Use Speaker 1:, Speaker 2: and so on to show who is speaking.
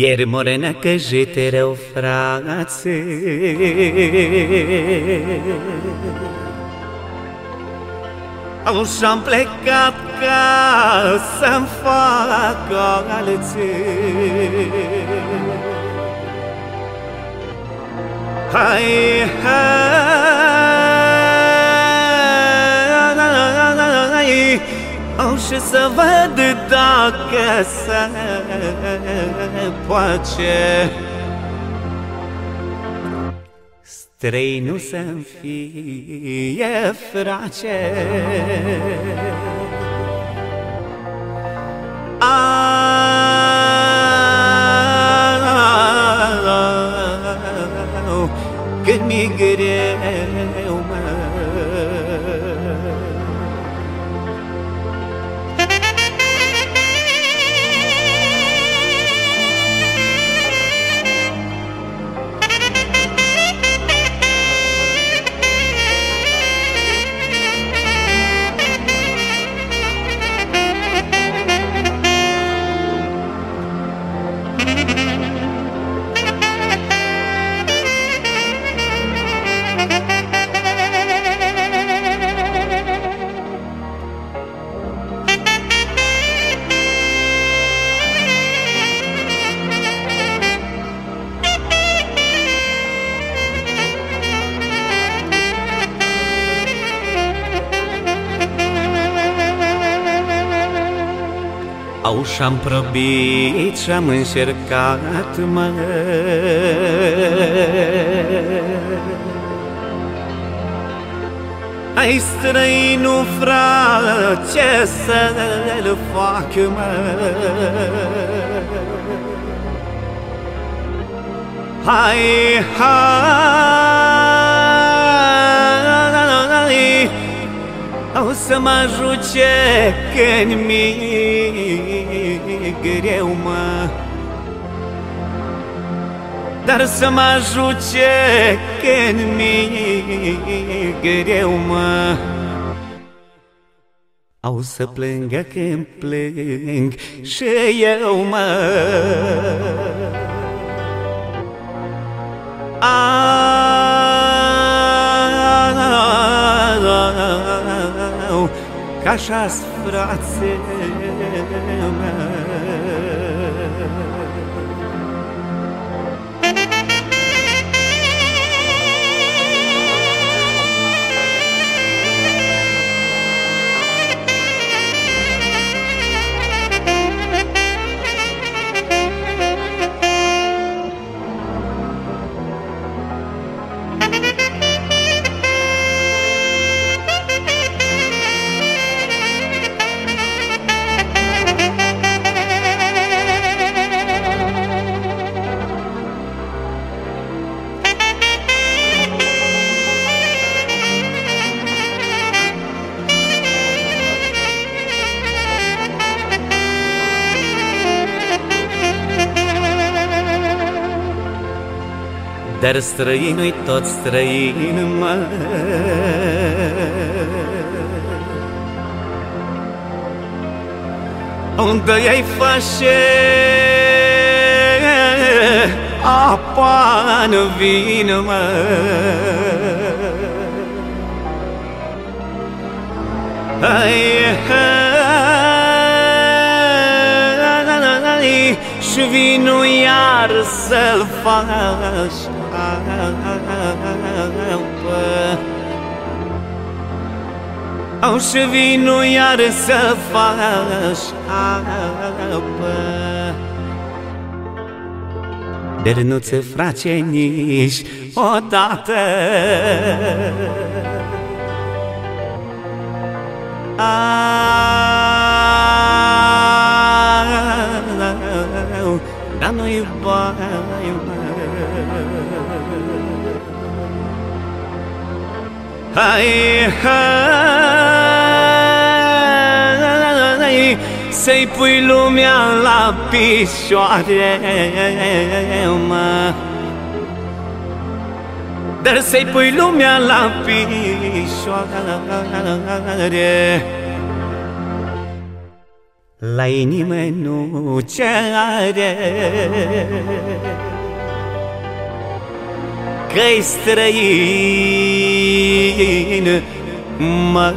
Speaker 1: Ieri morena că jite rău frațe. Au și-am plecat ca să-mi fac alții Hai, hai, au și să văd dacă se poate Străinul să-mi fie frace Când mi-e greu, mă Au și-am probit și-am încercat, mă. Ai străinul frate să-l fac, mă. Hai, hai O să mă ajuce când mi-e greu, mă. Dar să mă ajuce când mi-e greu, mă. Au să plângă când plâng și eu, mă. Au, ca așa-s frațe mea Dar străinul-i tot străin, mă. Unde ai face apa în vin, mă? Hai, hai, și vinul iar să-l faci Au și vinul iar să faci apă. Dar nu ți face nici odată. Dar Hai, hai, să-i pui lumea la picioare, mă. Dar să-i pui lumea la picioare. La nimeni nu ce are. Că-i străin, mă